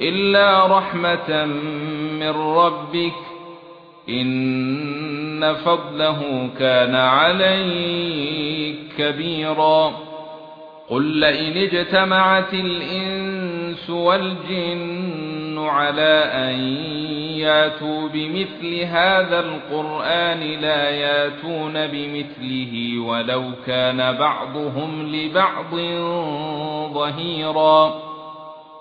إلا رحمة من ربك إن فضله كان عليك كبيرا. قل لئن اجتمعت الإنس والجن على أن ياتوا بمثل هذا القرآن لا ياتون بمثله ولو كان بعضهم لبعض ظهيرا.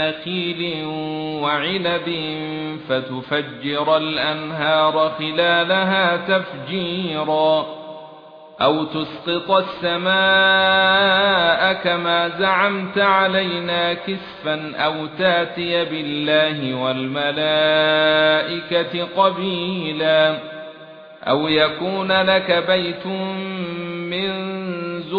نخيل وعنب فتفجر الانهار خلالها تفجيرا أو تسقط السماء كما زعمت علينا كسفا أو تاتي بالله والملائكه قبيلا أو يكون لك بيت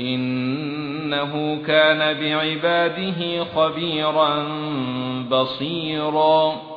إنه كان بعباده خبيرا بصيرا.